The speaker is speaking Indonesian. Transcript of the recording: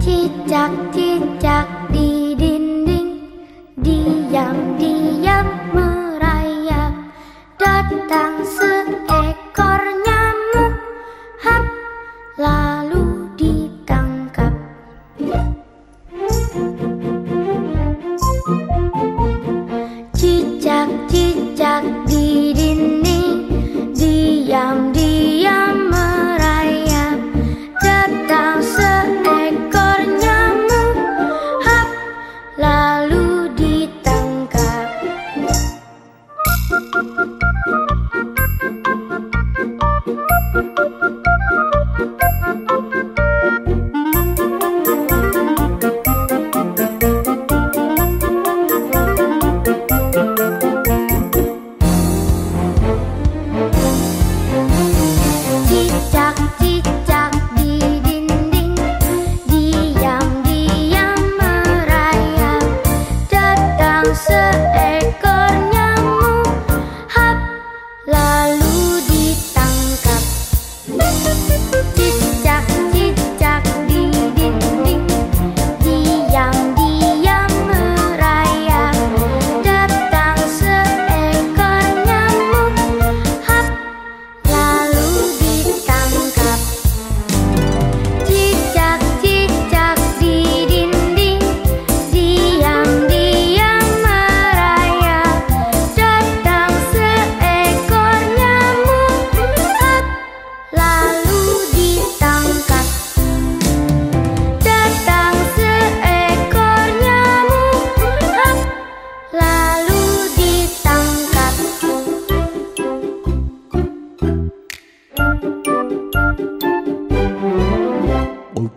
Cicak-cicak di dinding Diam-diam merayap. Datang seekor nyamuk Hap, lalu ditangkap. Cicak-cicak di 哦